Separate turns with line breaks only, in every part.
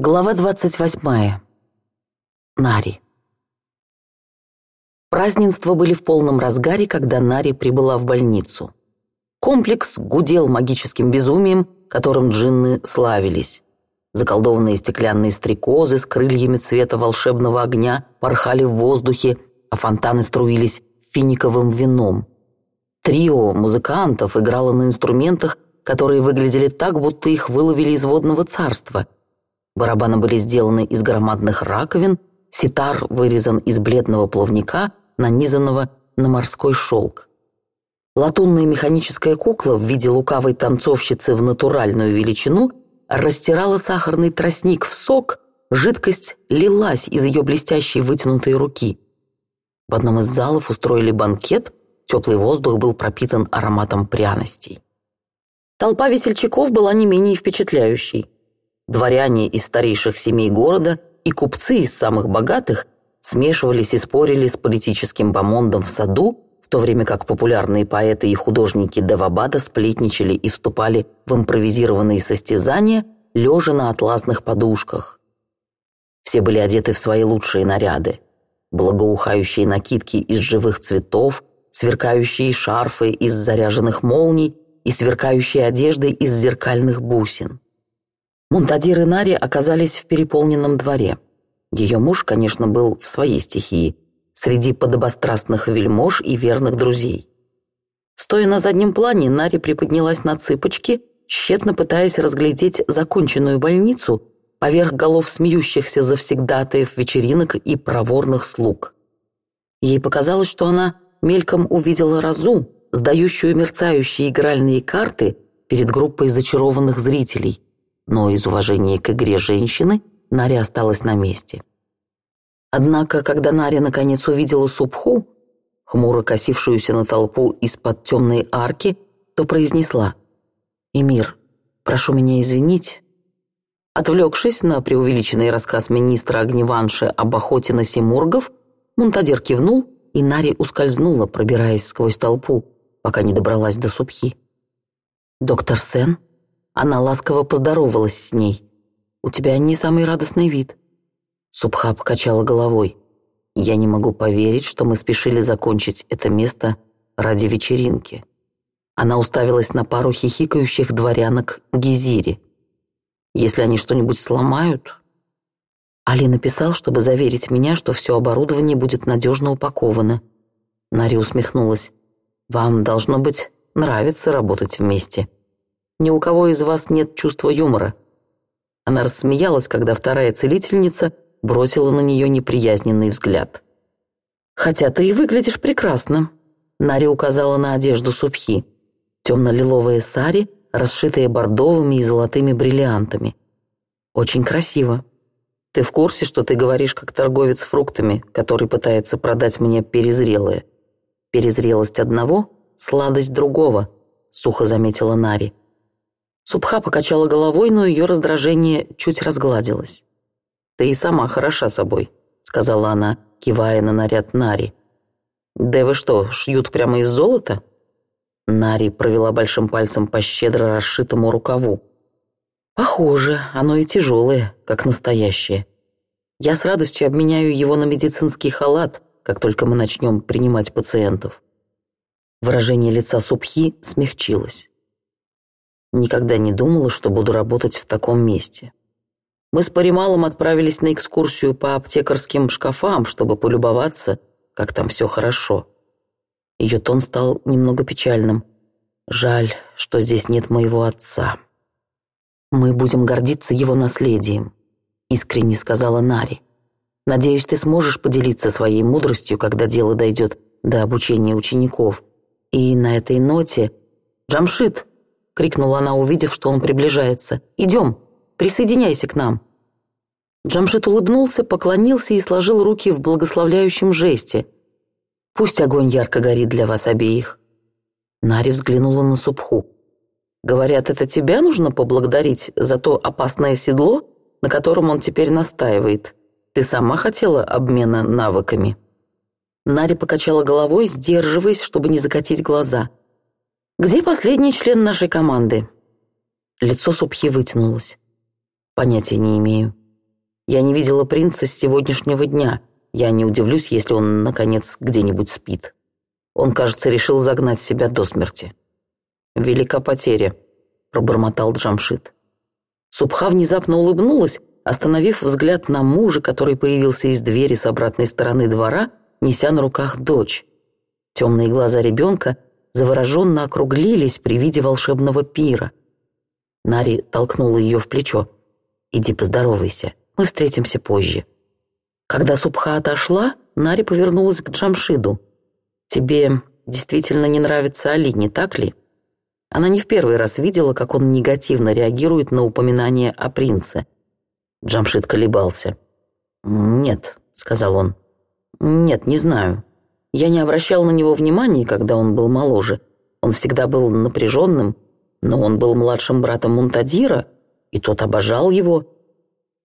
Глава 28. Нари. Празднества были в полном разгаре, когда Нари прибыла в больницу. Комплекс гудел магическим безумием, которым джинны славились. Заколдованные стеклянные стрекозы с крыльями цвета волшебного огня порхали в воздухе, а фонтаны струились финиковым вином. Трио музыкантов играло на инструментах, которые выглядели так, будто их выловили из водного царства – Барабаны были сделаны из громадных раковин, ситар вырезан из бледного плавника, нанизанного на морской шелк. Латунная механическая кукла в виде лукавой танцовщицы в натуральную величину растирала сахарный тростник в сок, жидкость лилась из ее блестящей вытянутой руки. В одном из залов устроили банкет, теплый воздух был пропитан ароматом пряностей. Толпа весельчаков была не менее впечатляющей. Дворяне из старейших семей города и купцы из самых богатых смешивались и спорили с политическим бомондом в саду, в то время как популярные поэты и художники Давабада сплетничали и вступали в импровизированные состязания, лежа на атласных подушках. Все были одеты в свои лучшие наряды. Благоухающие накидки из живых цветов, сверкающие шарфы из заряженных молний и сверкающие одежды из зеркальных бусин. Мунтадир и Нари оказались в переполненном дворе. Ее муж, конечно, был в своей стихии, среди подобострастных вельмож и верных друзей. Стоя на заднем плане, Нари приподнялась на цыпочки, тщетно пытаясь разглядеть законченную больницу поверх голов смеющихся завсегдатаев вечеринок и проворных слуг. Ей показалось, что она мельком увидела Разу, сдающую мерцающие игральные карты перед группой зачарованных зрителей – но из уважения к игре женщины Наря осталась на месте. Однако, когда Наря наконец увидела Субху, хмуро косившуюся на толпу из-под темной арки, то произнесла «Эмир, прошу меня извинить». Отвлекшись на преувеличенный рассказ министра Огневанши об охоте на симургов, Мунтадир кивнул, и Нари ускользнула, пробираясь сквозь толпу, пока не добралась до Субхи. «Доктор Сен?» Она ласково поздоровалась с ней. «У тебя не самый радостный вид». Субха покачала головой. «Я не могу поверить, что мы спешили закончить это место ради вечеринки». Она уставилась на пару хихикающих дворянок Гизири. «Если они что-нибудь сломают...» Али написал, чтобы заверить меня, что все оборудование будет надежно упаковано. Нари усмехнулась. «Вам, должно быть, нравится работать вместе». Ни у кого из вас нет чувства юмора». Она рассмеялась, когда вторая целительница бросила на нее неприязненный взгляд. «Хотя ты и выглядишь прекрасно», — Нари указала на одежду супхи: Темно-лиловые сари, расшитые бордовыми и золотыми бриллиантами. «Очень красиво. Ты в курсе, что ты говоришь как торговец фруктами, который пытается продать мне перезрелые?» «Перезрелость одного — сладость другого», — сухо заметила Нари. Субха покачала головой, но ее раздражение чуть разгладилось. «Ты и сама хороша собой», — сказала она, кивая на наряд Нари. «Да вы что, шьют прямо из золота?» Нари провела большим пальцем по щедро расшитому рукаву. «Похоже, оно и тяжелое, как настоящее. Я с радостью обменяю его на медицинский халат, как только мы начнем принимать пациентов». Выражение лица Субхи смягчилось. Никогда не думала, что буду работать в таком месте. Мы с Парималом отправились на экскурсию по аптекарским шкафам, чтобы полюбоваться, как там все хорошо. Ее тон стал немного печальным. Жаль, что здесь нет моего отца. Мы будем гордиться его наследием, искренне сказала Нари. Надеюсь, ты сможешь поделиться своей мудростью, когда дело дойдет до обучения учеников. И на этой ноте... Джамшит, крикнула она, увидев, что он приближается. «Идем! Присоединяйся к нам!» Джамшит улыбнулся, поклонился и сложил руки в благословляющем жесте. «Пусть огонь ярко горит для вас обеих!» Нари взглянула на Субху. «Говорят, это тебя нужно поблагодарить за то опасное седло, на котором он теперь настаивает. Ты сама хотела обмена навыками?» Нари покачала головой, сдерживаясь, чтобы не закатить глаза – «Где последний член нашей команды?» Лицо Субхи вытянулось. «Понятия не имею. Я не видела принца с сегодняшнего дня. Я не удивлюсь, если он, наконец, где-нибудь спит. Он, кажется, решил загнать себя до смерти». «Велика потеря», — пробормотал Джамшит. Субха внезапно улыбнулась, остановив взгляд на мужа, который появился из двери с обратной стороны двора, неся на руках дочь. Темные глаза ребенка завороженно округлились при виде волшебного пира. Нари толкнула ее в плечо. «Иди поздоровайся, мы встретимся позже». Когда Субха отошла, Нари повернулась к Джамшиду. «Тебе действительно не нравится Али, не так ли?» Она не в первый раз видела, как он негативно реагирует на упоминание о принце. Джамшид колебался. «Нет», — сказал он. «Нет, не знаю. Я не обращал на него внимания, когда он был моложе. Он всегда был напряженным, но он был младшим братом Мунтадира, и тот обожал его.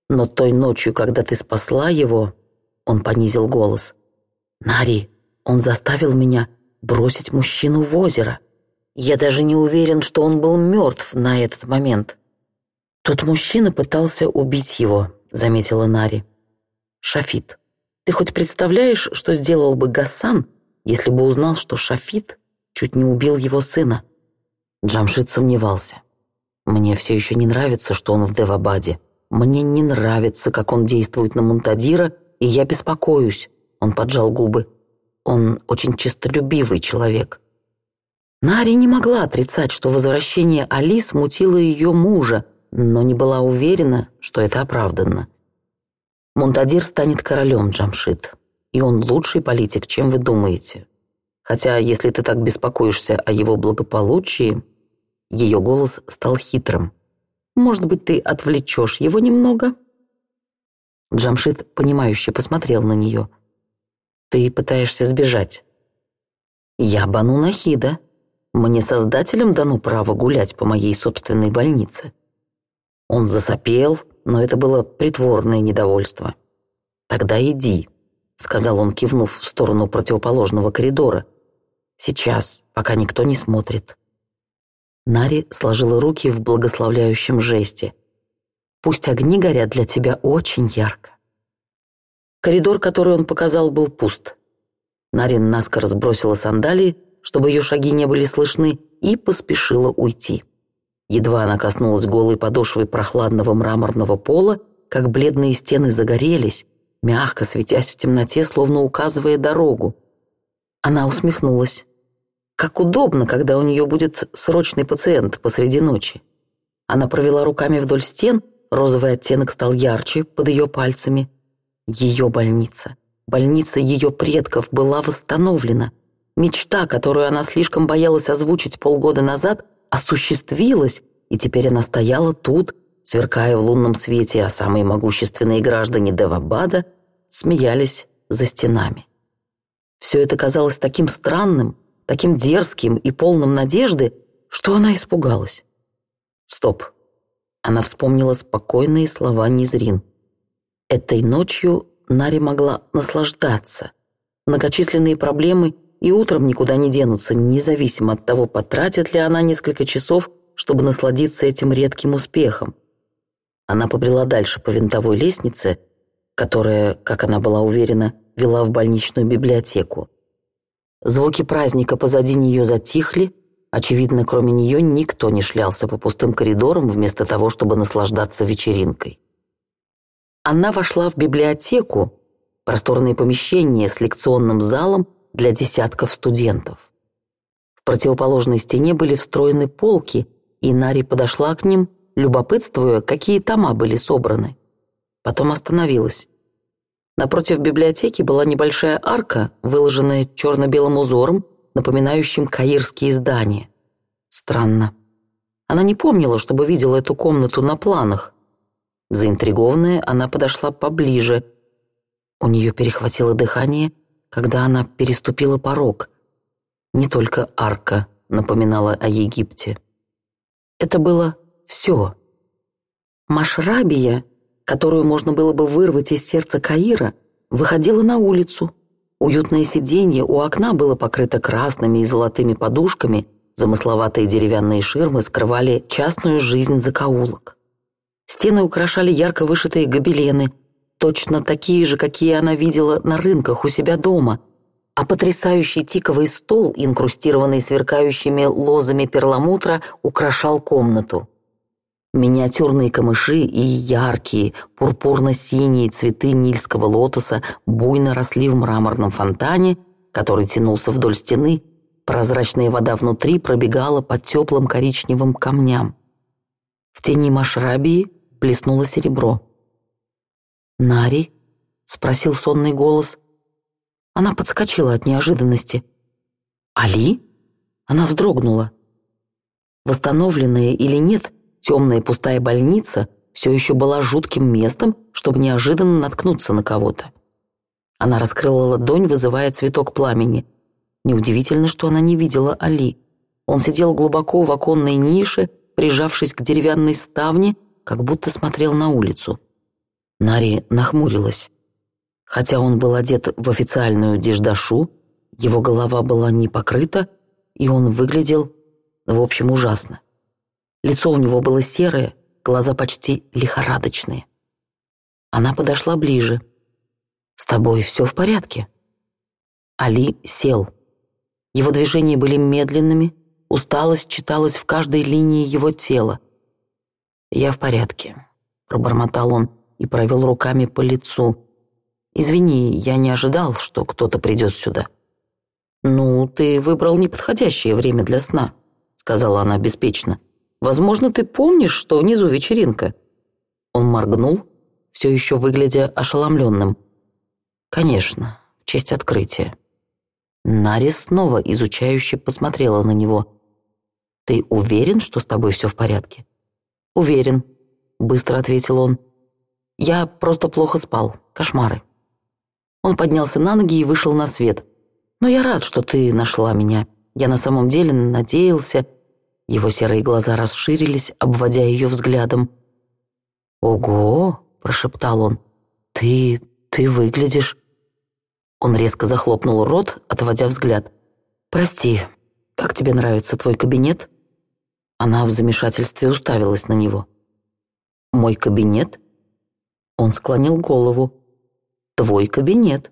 Но той ночью, когда ты спасла его, он понизил голос. «Нари, он заставил меня бросить мужчину в озеро. Я даже не уверен, что он был мертв на этот момент». «Тот мужчина пытался убить его», — заметила Нари. «Шафит». Ты хоть представляешь, что сделал бы Гасан, если бы узнал, что Шафит чуть не убил его сына?» Джамшит сомневался. «Мне все еще не нравится, что он в Девабаде. Мне не нравится, как он действует на Мунтадира, и я беспокоюсь». Он поджал губы. «Он очень честолюбивый человек». Нари не могла отрицать, что возвращение Али смутило ее мужа, но не была уверена, что это оправданно. Мунтадир станет королем, Джамшит. И он лучший политик, чем вы думаете. Хотя, если ты так беспокоишься о его благополучии...» Ее голос стал хитрым. «Может быть, ты отвлечешь его немного?» Джамшит, понимающе посмотрел на нее. «Ты пытаешься сбежать?» «Я Бану Нахида. Мне создателям дано право гулять по моей собственной больнице». Он засопел, но это было притворное недовольство. «Тогда иди», — сказал он, кивнув в сторону противоположного коридора. «Сейчас, пока никто не смотрит». Нари сложила руки в благословляющем жесте. «Пусть огни горят для тебя очень ярко». Коридор, который он показал, был пуст. Нарин наскоро сбросила сандалии, чтобы ее шаги не были слышны, и поспешила уйти. Едва она коснулась голой подошвы прохладного мраморного пола, как бледные стены загорелись, мягко светясь в темноте, словно указывая дорогу. Она усмехнулась. Как удобно, когда у нее будет срочный пациент посреди ночи. Она провела руками вдоль стен, розовый оттенок стал ярче под ее пальцами. Ее больница, больница ее предков была восстановлена. Мечта, которую она слишком боялась озвучить полгода назад, осуществилась, и теперь она стояла тут, сверкая в лунном свете, а самые могущественные граждане Девабада смеялись за стенами. Все это казалось таким странным, таким дерзким и полным надежды, что она испугалась. «Стоп!» Она вспомнила спокойные слова Низрин. Этой ночью Нари могла наслаждаться. Многочисленные проблемы и утром никуда не денутся, независимо от того, потратит ли она несколько часов, чтобы насладиться этим редким успехом. Она побрела дальше по винтовой лестнице, которая, как она была уверена, вела в больничную библиотеку. Звуки праздника позади нее затихли, очевидно, кроме нее никто не шлялся по пустым коридорам вместо того, чтобы наслаждаться вечеринкой. Она вошла в библиотеку, просторное помещение с лекционным залом для десятков студентов. В противоположной стене были встроены полки, и Нари подошла к ним, любопытствуя, какие тома были собраны. Потом остановилась. Напротив библиотеки была небольшая арка, выложенная черно-белым узором, напоминающим каирские здания. Странно. Она не помнила, чтобы видела эту комнату на планах. Заинтригованная, она подошла поближе. У нее перехватило дыхание — когда она переступила порог. Не только арка напоминала о Египте. Это было все. Машрабия, которую можно было бы вырвать из сердца Каира, выходила на улицу. Уютное сиденье у окна было покрыто красными и золотыми подушками, замысловатые деревянные ширмы скрывали частную жизнь закоулок. Стены украшали ярко вышитые гобелены – точно такие же, какие она видела на рынках у себя дома, а потрясающий тиковый стол, инкрустированный сверкающими лозами перламутра, украшал комнату. Миниатюрные камыши и яркие, пурпурно-синие цветы нильского лотоса буйно росли в мраморном фонтане, который тянулся вдоль стены, прозрачная вода внутри пробегала по теплым коричневым камням. В тени Машрабии блеснуло серебро. «Нари?» — спросил сонный голос. Она подскочила от неожиданности. «Али?» Она вздрогнула. Восстановленная или нет, темная пустая больница все еще была жутким местом, чтобы неожиданно наткнуться на кого-то. Она раскрыла ладонь, вызывая цветок пламени. Неудивительно, что она не видела Али. Он сидел глубоко в оконной нише, прижавшись к деревянной ставне, как будто смотрел на улицу. Нари нахмурилась. Хотя он был одет в официальную деждашу, его голова была не покрыта, и он выглядел, в общем, ужасно. Лицо у него было серое, глаза почти лихорадочные. Она подошла ближе. «С тобой все в порядке?» Али сел. Его движения были медленными, усталость читалась в каждой линии его тела. «Я в порядке», — пробормотал он, — и провел руками по лицу. «Извини, я не ожидал, что кто-то придет сюда». «Ну, ты выбрал неподходящее время для сна», — сказала она беспечно. «Возможно, ты помнишь, что внизу вечеринка». Он моргнул, все еще выглядя ошеломленным. «Конечно, в честь открытия». Нари снова изучающе посмотрела на него. «Ты уверен, что с тобой все в порядке?» «Уверен», — быстро ответил он. Я просто плохо спал. Кошмары». Он поднялся на ноги и вышел на свет. «Но я рад, что ты нашла меня. Я на самом деле надеялся...» Его серые глаза расширились, обводя ее взглядом. «Ого!» – прошептал он. «Ты... ты выглядишь...» Он резко захлопнул рот, отводя взгляд. «Прости, как тебе нравится твой кабинет?» Она в замешательстве уставилась на него. «Мой кабинет?» Он склонил голову. «Твой кабинет.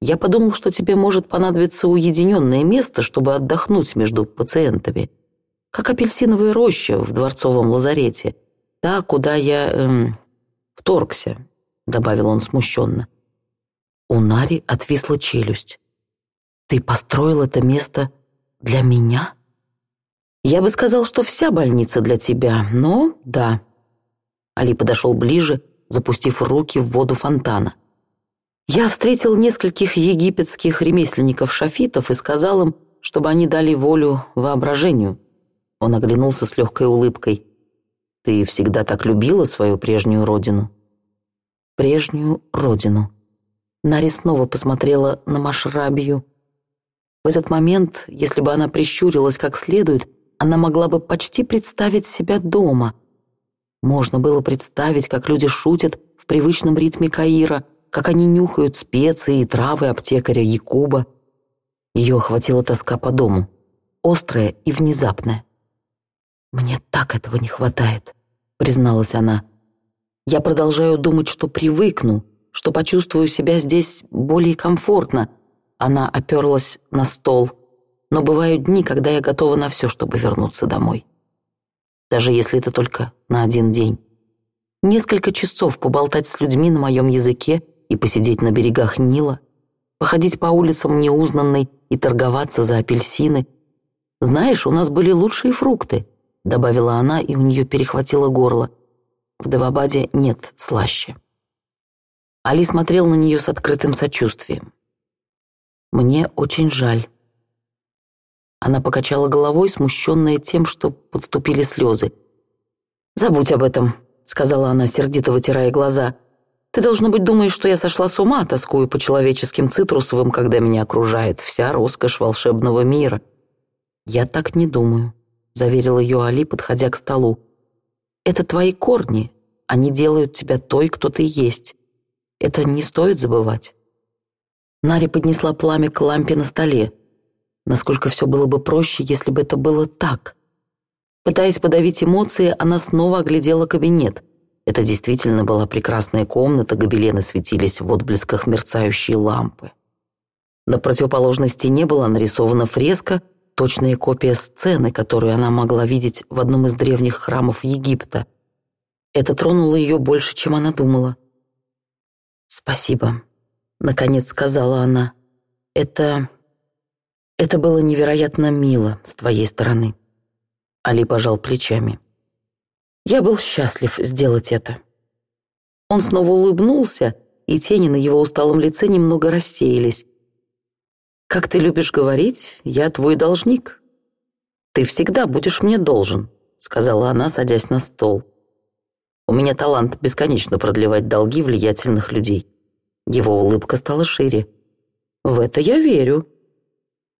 Я подумал, что тебе может понадобиться уединенное место, чтобы отдохнуть между пациентами. Как апельсиновая роща в дворцовом лазарете. Та, куда я... Эм, вторгся», — добавил он смущенно. У Нари отвисла челюсть. «Ты построил это место для меня?» «Я бы сказал, что вся больница для тебя, но да». Али подошел ближе запустив руки в воду фонтана. Я встретил нескольких египетских ремесленников-шафитов и сказал им, чтобы они дали волю воображению. Он оглянулся с легкой улыбкой. «Ты всегда так любила свою прежнюю родину?» «Прежнюю родину». Нари снова посмотрела на Машрабию. В этот момент, если бы она прищурилась как следует, она могла бы почти представить себя дома, можно было представить, как люди шутят в привычном ритме Каира, как они нюхают специи и травы аптекаря Якуба. Ее охватила тоска по дому, острая и внезапная. «Мне так этого не хватает», — призналась она. «Я продолжаю думать, что привыкну, что почувствую себя здесь более комфортно». Она оперлась на стол. «Но бывают дни, когда я готова на все, чтобы вернуться домой» даже если это только на один день. Несколько часов поболтать с людьми на моем языке и посидеть на берегах Нила, походить по улицам неузнанной и торговаться за апельсины. «Знаешь, у нас были лучшие фрукты», — добавила она, и у нее перехватило горло. «В Давабаде нет слаще». Али смотрел на нее с открытым сочувствием. «Мне очень жаль», она покачала головой, смущенная тем, что подступили слезы. «Забудь об этом», — сказала она, сердито вытирая глаза. «Ты, должно быть, думаешь, что я сошла с ума, тоскую по человеческим цитрусовым, когда меня окружает вся роскошь волшебного мира». «Я так не думаю», — заверил ее Али, подходя к столу. «Это твои корни. Они делают тебя той, кто ты есть. Это не стоит забывать». Нари поднесла пламя к лампе на столе. Насколько все было бы проще, если бы это было так. Пытаясь подавить эмоции, она снова оглядела кабинет. Это действительно была прекрасная комната, гобелены светились в отблесках мерцающей лампы. На противоположной стене была нарисована фреска, точная копия сцены, которую она могла видеть в одном из древних храмов Египта. Это тронуло ее больше, чем она думала. «Спасибо», — наконец сказала она. «Это...» Это было невероятно мило с твоей стороны. Али пожал плечами. Я был счастлив сделать это. Он снова улыбнулся, и тени на его усталом лице немного рассеялись. «Как ты любишь говорить, я твой должник. Ты всегда будешь мне должен», — сказала она, садясь на стол. «У меня талант бесконечно продлевать долги влиятельных людей». Его улыбка стала шире. «В это я верю»,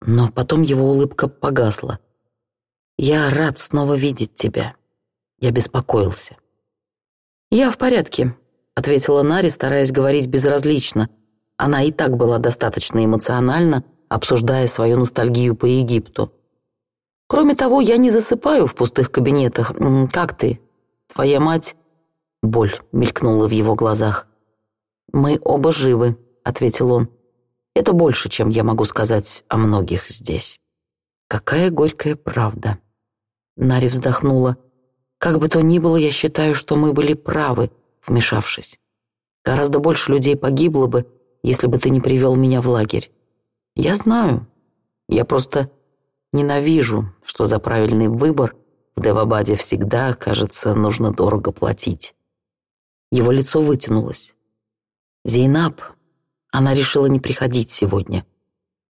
но потом его улыбка погасла. «Я рад снова видеть тебя». Я беспокоился. «Я в порядке», — ответила Нари, стараясь говорить безразлично. Она и так была достаточно эмоциональна, обсуждая свою ностальгию по Египту. «Кроме того, я не засыпаю в пустых кабинетах. Как ты? Твоя мать?» Боль мелькнула в его глазах. «Мы оба живы», — ответил он. Это больше, чем я могу сказать о многих здесь. Какая горькая правда. Нари вздохнула. Как бы то ни было, я считаю, что мы были правы, вмешавшись. Гораздо больше людей погибло бы, если бы ты не привел меня в лагерь. Я знаю. Я просто ненавижу, что за правильный выбор в Девабаде всегда, кажется, нужно дорого платить. Его лицо вытянулось. «Зейнаб, она решила не приходить сегодня.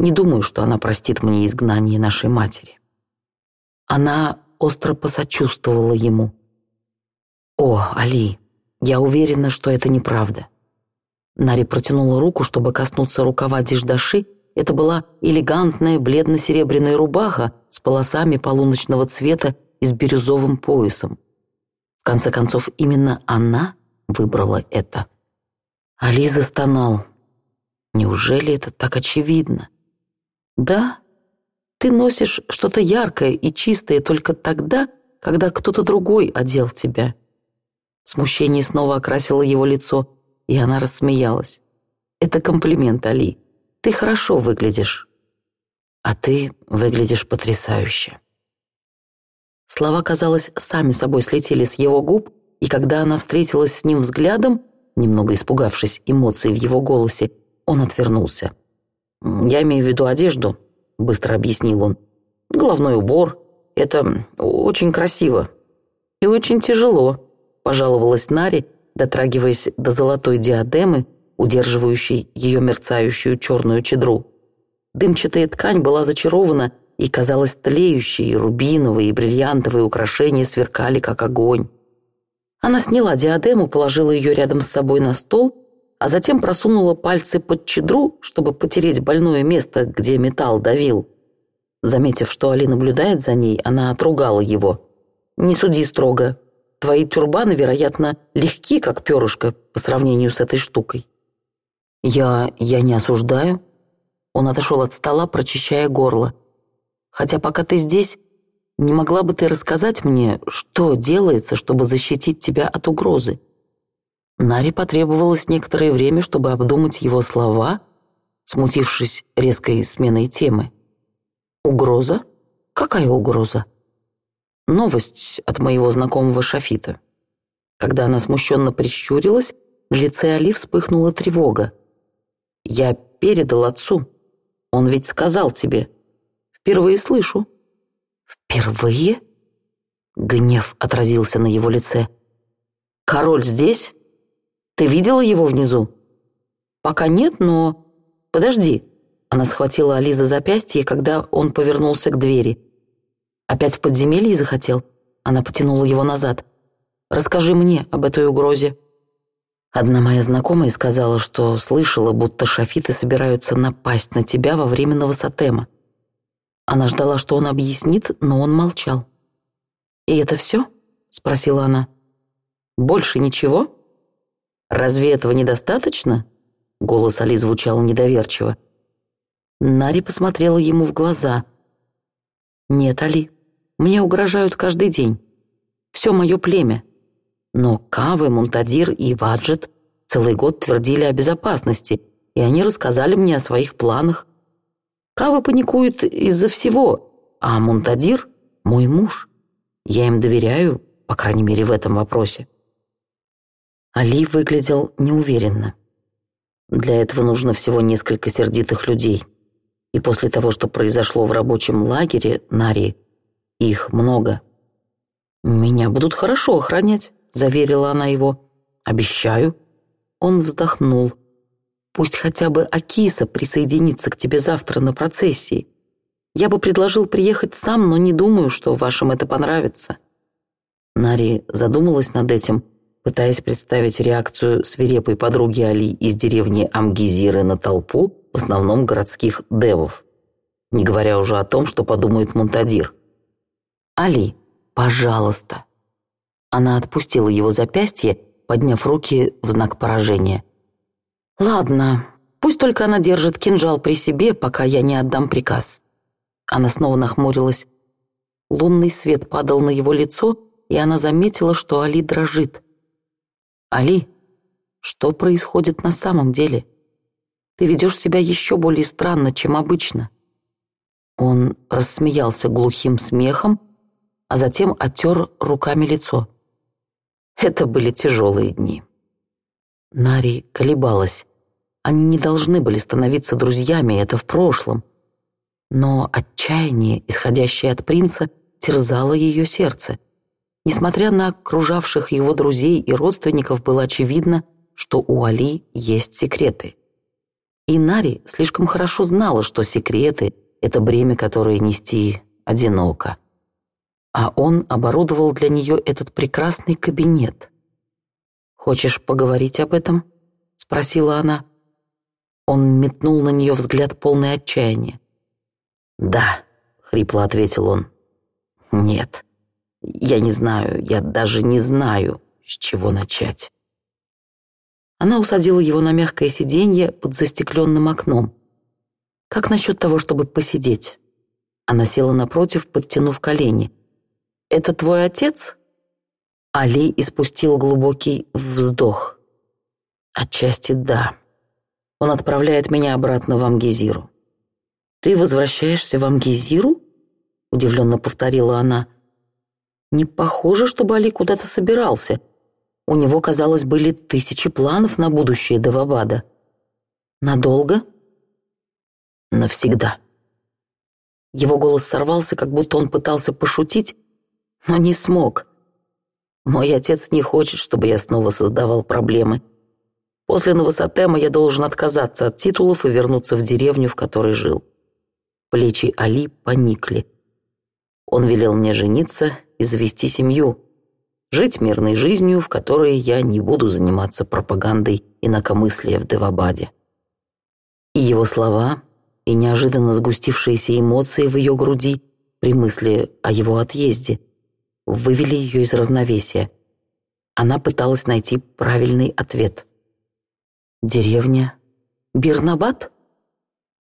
Не думаю, что она простит мне изгнание нашей матери. Она остро посочувствовала ему. «О, Али, я уверена, что это неправда». Нари протянула руку, чтобы коснуться рукава Диждаши. Это была элегантная бледно-серебряная рубаха с полосами полуночного цвета и с бирюзовым поясом. В конце концов, именно она выбрала это. Али застонал. Неужели это так очевидно? Да, ты носишь что-то яркое и чистое только тогда, когда кто-то другой одел тебя. Смущение снова окрасило его лицо, и она рассмеялась. «Это комплимент, Али. Ты хорошо выглядишь. А ты выглядишь потрясающе». Слова, казалось, сами собой слетели с его губ, и когда она встретилась с ним взглядом, немного испугавшись эмоций в его голосе, он отвернулся. «Я имею в виду одежду», — быстро объяснил он. «Головной убор. Это очень красиво». «И очень тяжело», — пожаловалась Нари, дотрагиваясь до золотой диадемы, удерживающей ее мерцающую черную чедру. Дымчатая ткань была зачарована и казалась тлеющие рубиновые и бриллиантовые украшения сверкали, как огонь. Она сняла диадему, положила ее рядом с собой на стол а затем просунула пальцы под чедру, чтобы потереть больное место, где металл давил. Заметив, что Али наблюдает за ней, она отругала его. «Не суди строго. Твои тюрбаны, вероятно, легки, как перышко, по сравнению с этой штукой». «Я... я не осуждаю». Он отошел от стола, прочищая горло. «Хотя пока ты здесь, не могла бы ты рассказать мне, что делается, чтобы защитить тебя от угрозы?» Наре потребовалось некоторое время, чтобы обдумать его слова, смутившись резкой сменой темы. «Угроза? Какая угроза?» «Новость от моего знакомого Шафита». Когда она смущенно прищурилась, на лице Али вспыхнула тревога. «Я передал отцу. Он ведь сказал тебе. Впервые слышу». «Впервые?» Гнев отразился на его лице. «Король здесь?» Ты видела его внизу?» «Пока нет, но...» «Подожди». Она схватила Али за запястье, когда он повернулся к двери. «Опять в подземелье захотел?» Она потянула его назад. «Расскажи мне об этой угрозе». Одна моя знакомая сказала, что слышала, будто шафиты собираются напасть на тебя во время сатема. Она ждала, что он объяснит, но он молчал. «И это все?» — спросила она. «Больше ничего?» Разве этого недостаточно?» Голос Али звучал недоверчиво. Нари посмотрела ему в глаза. «Нет, Али, мне угрожают каждый день. Все мое племя. Но Кавы, Мунтадир и Ваджет целый год твердили о безопасности, и они рассказали мне о своих планах. Кавы паникует из-за всего, а Мунтадир — мой муж. Я им доверяю, по крайней мере, в этом вопросе. Али выглядел неуверенно. Для этого нужно всего несколько сердитых людей. И после того, что произошло в рабочем лагере Нари, их много. «Меня будут хорошо охранять», — заверила она его. «Обещаю». Он вздохнул. «Пусть хотя бы Акиса присоединится к тебе завтра на процессии. Я бы предложил приехать сам, но не думаю, что вашим это понравится». Нари задумалась над этим пытаясь представить реакцию свирепой подруги Али из деревни Амгизиры на толпу, в основном городских девов. Не говоря уже о том, что подумает Монтадир. «Али, пожалуйста!» Она отпустила его запястье, подняв руки в знак поражения. «Ладно, пусть только она держит кинжал при себе, пока я не отдам приказ». Она снова нахмурилась. Лунный свет падал на его лицо, и она заметила, что Али дрожит – «Али, что происходит на самом деле? Ты ведешь себя еще более странно, чем обычно». Он рассмеялся глухим смехом, а затем оттер руками лицо. Это были тяжелые дни. Нари колебалась. Они не должны были становиться друзьями, это в прошлом. Но отчаяние, исходящее от принца, терзало ее сердце — Несмотря на окружавших его друзей и родственников, было очевидно, что у Али есть секреты. И Нари слишком хорошо знала, что секреты — это бремя, которое нести одиноко. А он оборудовал для нее этот прекрасный кабинет. «Хочешь поговорить об этом?» — спросила она. Он метнул на нее взгляд полный отчаяния. «Да», — хрипло ответил он. «Нет». Я не знаю, я даже не знаю, с чего начать. Она усадила его на мягкое сиденье под застекленным окном. «Как насчет того, чтобы посидеть?» Она села напротив, подтянув колени. «Это твой отец?» Али испустил глубокий вздох. «Отчасти да. Он отправляет меня обратно в Амгизиру». «Ты возвращаешься в Амгизиру?» — удивленно повторила она. Не похоже, чтобы Али куда-то собирался. У него, казалось, были тысячи планов на будущее Давабада. Надолго? Навсегда. Его голос сорвался, как будто он пытался пошутить, но не смог. Мой отец не хочет, чтобы я снова создавал проблемы. После Новосатема я должен отказаться от титулов и вернуться в деревню, в которой жил. Плечи Али поникли. Он велел мне жениться и завести семью. Жить мирной жизнью, в которой я не буду заниматься пропагандой инакомыслия в Девабаде. И его слова, и неожиданно сгустившиеся эмоции в ее груди при мысли о его отъезде вывели ее из равновесия. Она пыталась найти правильный ответ. «Деревня? Бирнабад?»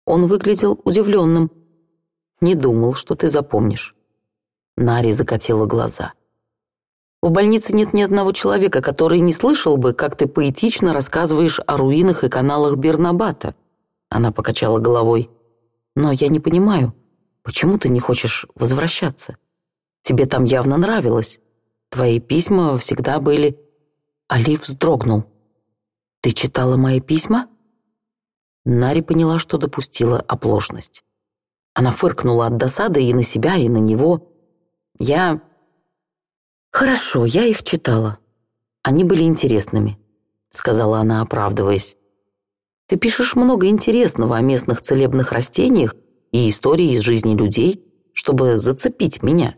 Он выглядел удивленным. «Не думал, что ты запомнишь». Нари закатила глаза. «В больнице нет ни одного человека, который не слышал бы, как ты поэтично рассказываешь о руинах и каналах Бернабата». Она покачала головой. «Но я не понимаю, почему ты не хочешь возвращаться? Тебе там явно нравилось. Твои письма всегда были...» Али вздрогнул. «Ты читала мои письма?» Нари поняла, что допустила оплошность. Она фыркнула от досады и на себя, и на него, я... Хорошо, я их читала. Они были интересными, сказала она, оправдываясь. Ты пишешь много интересного о местных целебных растениях и истории из жизни людей, чтобы зацепить меня.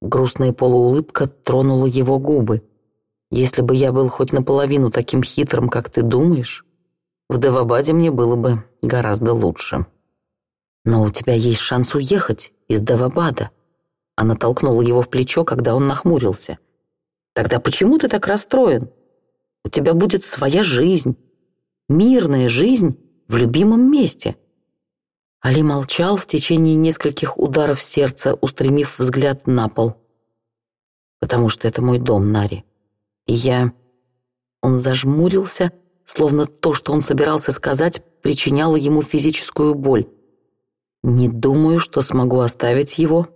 Грустная полуулыбка тронула его губы. Если бы я был хоть наполовину таким хитрым, как ты думаешь, в Девабаде мне было бы гораздо лучше. Но у тебя есть шанс уехать из Девабада. Она толкнула его в плечо, когда он нахмурился. «Тогда почему ты так расстроен? У тебя будет своя жизнь, мирная жизнь в любимом месте». Али молчал в течение нескольких ударов сердца, устремив взгляд на пол. «Потому что это мой дом, Нари. И я...» Он зажмурился, словно то, что он собирался сказать, причиняло ему физическую боль. «Не думаю, что смогу оставить его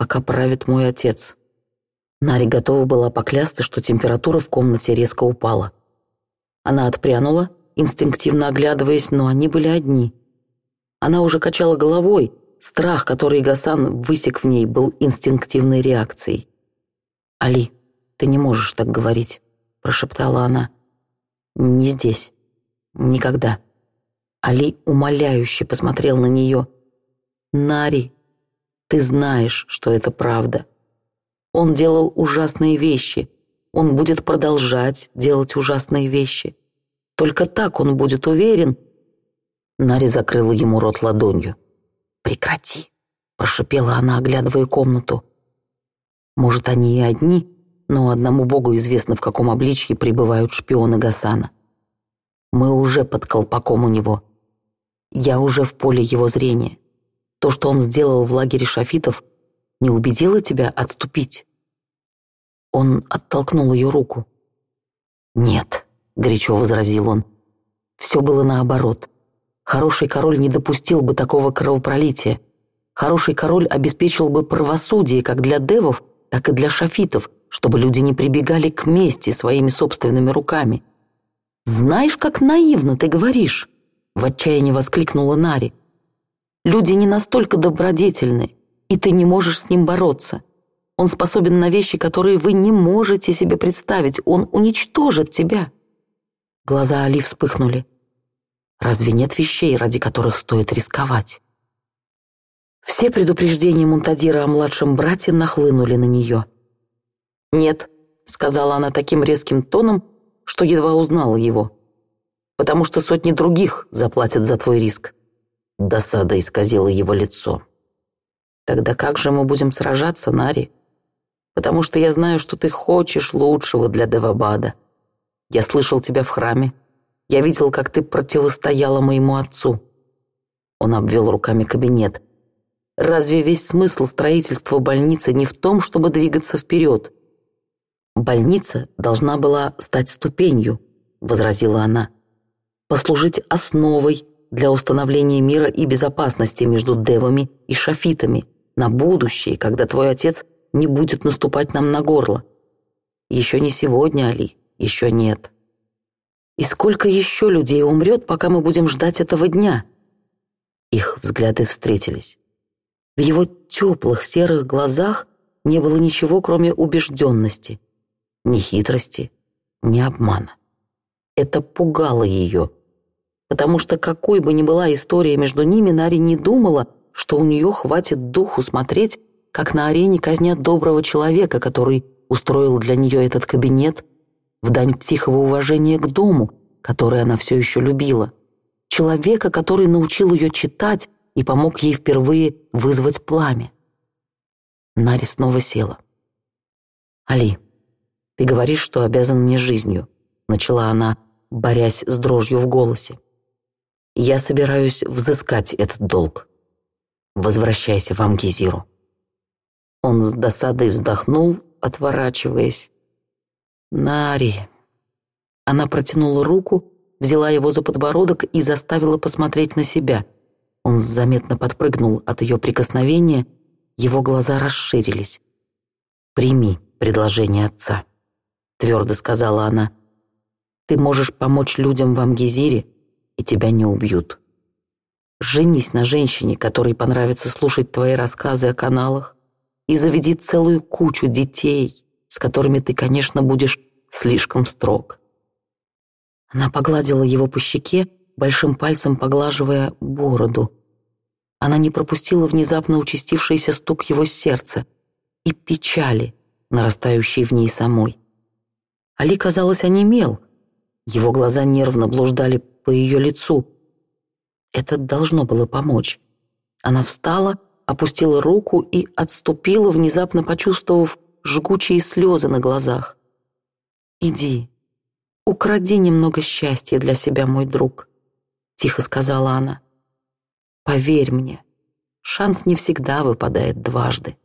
пока правит мой отец. Нари готова была поклясться, что температура в комнате резко упала. Она отпрянула, инстинктивно оглядываясь, но они были одни. Она уже качала головой, страх, который Гасан высек в ней, был инстинктивной реакцией. «Али, ты не можешь так говорить», — прошептала она. «Не здесь. Никогда». Али умоляюще посмотрел на нее. «Нари, ты знаешь, что это правда. Он делал ужасные вещи. Он будет продолжать делать ужасные вещи. Только так он будет уверен. Нари закрыла ему рот ладонью. «Прекрати», — прошипела она, оглядывая комнату. «Может, они и одни, но одному богу известно, в каком обличье пребывают шпионы Гасана. Мы уже под колпаком у него. Я уже в поле его зрения. То, что он сделал в лагере шафитов, не убедило тебя отступить?» Он оттолкнул ее руку. «Нет», — горячо возразил он, — «все было наоборот. Хороший король не допустил бы такого кровопролития. Хороший король обеспечил бы правосудие как для девов, так и для шафитов, чтобы люди не прибегали к мести своими собственными руками. «Знаешь, как наивно ты говоришь!» — в отчаянии воскликнула Нари. Люди не настолько добродетельны, и ты не можешь с ним бороться. Он способен на вещи, которые вы не можете себе представить. Он уничтожит тебя». Глаза Али вспыхнули. «Разве нет вещей, ради которых стоит рисковать?» Все предупреждения Мунтадира о младшем брате нахлынули на нее. «Нет», — сказала она таким резким тоном, что едва узнала его, «потому что сотни других заплатят за твой риск». Досада исказила его лицо. «Тогда как же мы будем сражаться, Нари? Потому что я знаю, что ты хочешь лучшего для Девабада. Я слышал тебя в храме. Я видел, как ты противостояла моему отцу». Он обвел руками кабинет. «Разве весь смысл строительства больницы не в том, чтобы двигаться вперед?» «Больница должна была стать ступенью», — возразила она. «Послужить основой, для установления мира и безопасности между девами и шафитами на будущее, когда твой отец не будет наступать нам на горло. Еще не сегодня, Али, еще нет. И сколько еще людей умрет, пока мы будем ждать этого дня? Их взгляды встретились. В его теплых серых глазах не было ничего, кроме убежденности, ни хитрости, ни обмана. Это пугало ее, потому что какой бы ни была история между ними, Нари не думала, что у нее хватит духу смотреть, как на арене казнят доброго человека, который устроил для нее этот кабинет в дань тихого уважения к дому, который она все еще любила. Человека, который научил ее читать и помог ей впервые вызвать пламя. Нари снова села. «Али, ты говоришь, что обязан мне жизнью», — начала она, борясь с дрожью в голосе. Я собираюсь взыскать этот долг. Возвращайся в Амгизиру». Он с досадой вздохнул, отворачиваясь. «Нари!» Она протянула руку, взяла его за подбородок и заставила посмотреть на себя. Он заметно подпрыгнул от ее прикосновения, его глаза расширились. «Прими предложение отца», — твердо сказала она. «Ты можешь помочь людям в Амгизире, и тебя не убьют. Женись на женщине, которой понравится слушать твои рассказы о каналах, и заведи целую кучу детей, с которыми ты, конечно, будешь слишком строг. Она погладила его по щеке, большим пальцем поглаживая бороду. Она не пропустила внезапно участившийся стук его сердца и печали, нарастающей в ней самой. Али, казалось, онемел. Его глаза нервно блуждали по ее лицу. Это должно было помочь. Она встала, опустила руку и отступила, внезапно почувствовав жгучие слезы на глазах. «Иди, укради немного счастья для себя, мой друг», — тихо сказала она. «Поверь мне, шанс не всегда выпадает дважды».